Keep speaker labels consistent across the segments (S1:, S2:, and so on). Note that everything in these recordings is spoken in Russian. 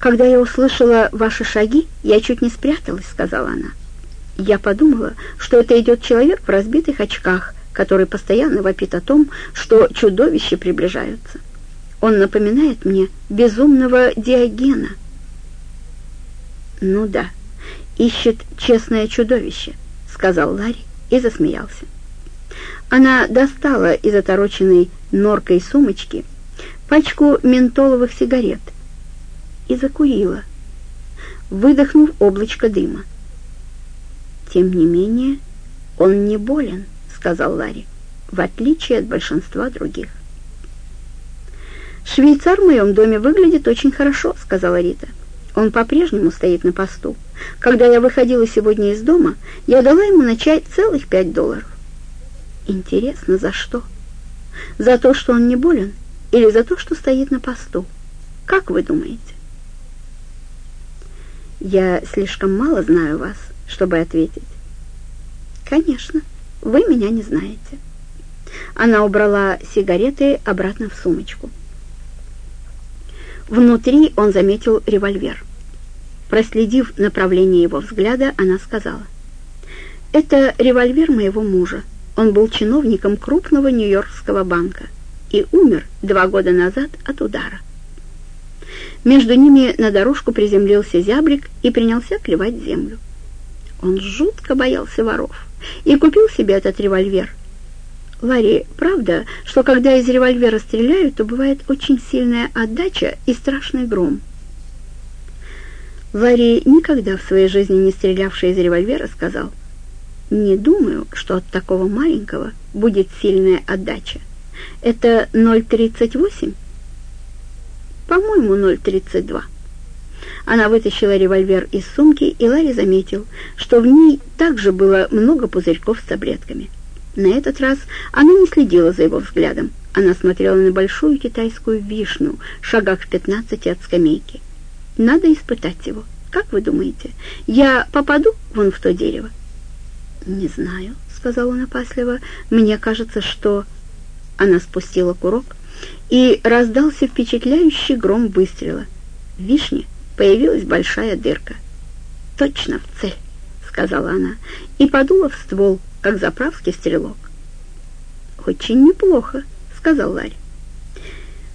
S1: «Когда я услышала ваши шаги, я чуть не спряталась», — сказала она. Я подумала, что это идет человек в разбитых очках, который постоянно вопит о том, что чудовища приближаются. Он напоминает мне безумного Диогена. «Ну да, ищет честное чудовище», — сказал Ларри и засмеялся. Она достала из отороченной норкой сумочки пачку ментоловых сигарет и закурила, выдохнув облачко дыма. «Тем не менее, он не болен», — сказал Ларри, «в отличие от большинства других». «Швейцар в моем доме выглядит очень хорошо», — сказала Рита. «Он по-прежнему стоит на посту. Когда я выходила сегодня из дома, я дала ему на чай целых пять долларов». «Интересно, за что? За то, что он не болен, или за то, что стоит на посту? Как вы думаете?» «Я слишком мало знаю вас, чтобы ответить. «Конечно, вы меня не знаете». Она убрала сигареты обратно в сумочку. Внутри он заметил револьвер. Проследив направление его взгляда, она сказала, «Это револьвер моего мужа. Он был чиновником крупного Нью-Йоркского банка и умер два года назад от удара». Между ними на дорожку приземлился зяблик и принялся клевать землю. Он жутко боялся воров и купил себе этот револьвер. Ларри, правда, что когда из револьвера стреляют, то бывает очень сильная отдача и страшный гром? Ларри, никогда в своей жизни не стрелявший из револьвера, сказал, «Не думаю, что от такого маленького будет сильная отдача. Это 0,38?» «По-моему, 0,32». Она вытащила револьвер из сумки, и Ларри заметил, что в ней также было много пузырьков с таблетками. На этот раз она не следила за его взглядом. Она смотрела на большую китайскую вишню, шагах в пятнадцати от скамейки. «Надо испытать его. Как вы думаете, я попаду вон в то дерево?» «Не знаю», — сказал он опасливо. «Мне кажется, что...» Она спустила курок, и раздался впечатляющий гром выстрела. Вишня появилась большая дырка. «Точно в цель», — сказала она, и подула в ствол, как заправский стрелок. «Очень неплохо», — сказал Ларри.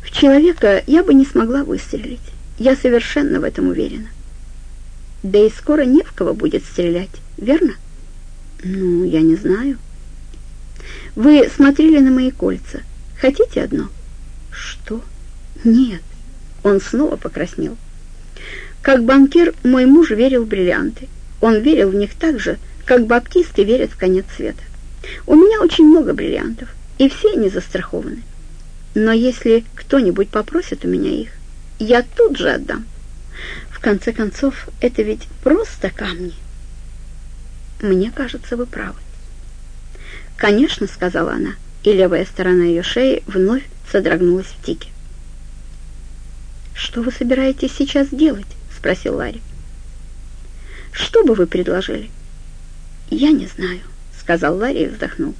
S1: «В человека я бы не смогла выстрелить. Я совершенно в этом уверена. Да и скоро не в кого будет стрелять, верно?» «Ну, я не знаю». «Вы смотрели на мои кольца. Хотите одно?» «Что?» «Нет». Он снова покраснел. Как банкир мой муж верил в бриллианты. Он верил в них так же, как баптисты верят в конец света. У меня очень много бриллиантов, и все они застрахованы. Но если кто-нибудь попросит у меня их, я тут же отдам. В конце концов, это ведь просто камни. Мне кажется, вы правы. «Конечно», — сказала она, и левая сторона ее шеи вновь содрогнулась в тике. «Что вы собираетесь сейчас делать?» спросил Ларри. «Что бы вы предложили?» «Я не знаю», — сказал Ларри и вздохнул.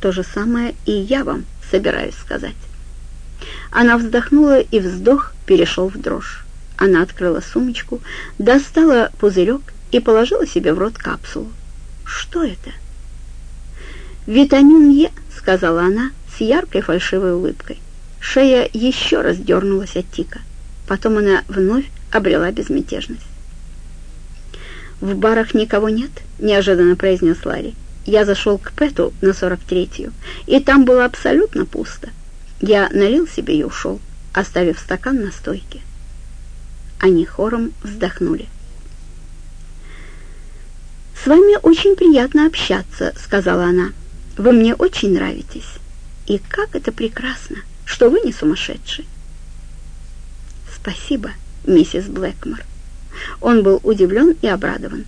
S1: «То же самое и я вам собираюсь сказать». Она вздохнула, и вздох перешел в дрожь. Она открыла сумочку, достала пузырек и положила себе в рот капсулу. «Что это?» «Витамин Е», — сказала она яркой фальшивой улыбкой. Шея еще раз дернулась от тика. Потом она вновь обрела безмятежность. «В барах никого нет?» — неожиданно произнес Ларри. «Я зашел к Пэту на 43-ю, и там было абсолютно пусто. Я налил себе и ушел, оставив стакан на стойке». Они хором вздохнули. «С вами очень приятно общаться», — сказала она. «Вы мне очень нравитесь. И как это прекрасно, что вы не сумасшедший». «Спасибо», миссис Блэкмор. Он был удивлен и обрадован.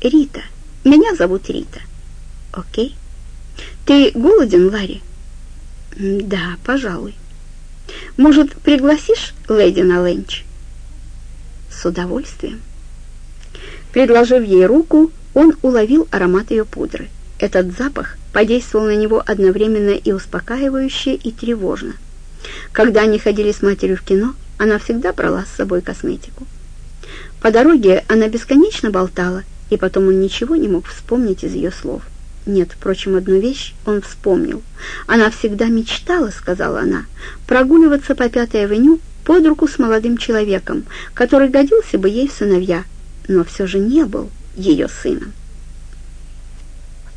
S1: «Рита. Меня зовут Рита». «Окей. Ты голоден, Ларри?» «Да, пожалуй». «Может, пригласишь леди на ленч?» «С удовольствием». Предложив ей руку, он уловил аромат ее пудры. Этот запах подействовал на него одновременно и успокаивающе, и тревожно. Когда они ходили с матерью в кино, Она всегда брала с собой косметику. По дороге она бесконечно болтала, и потом он ничего не мог вспомнить из ее слов. Нет, впрочем, одну вещь он вспомнил. Она всегда мечтала, сказала она, прогуливаться по Пятой авеню под руку с молодым человеком, который годился бы ей в сыновья, но все же не был ее сыном.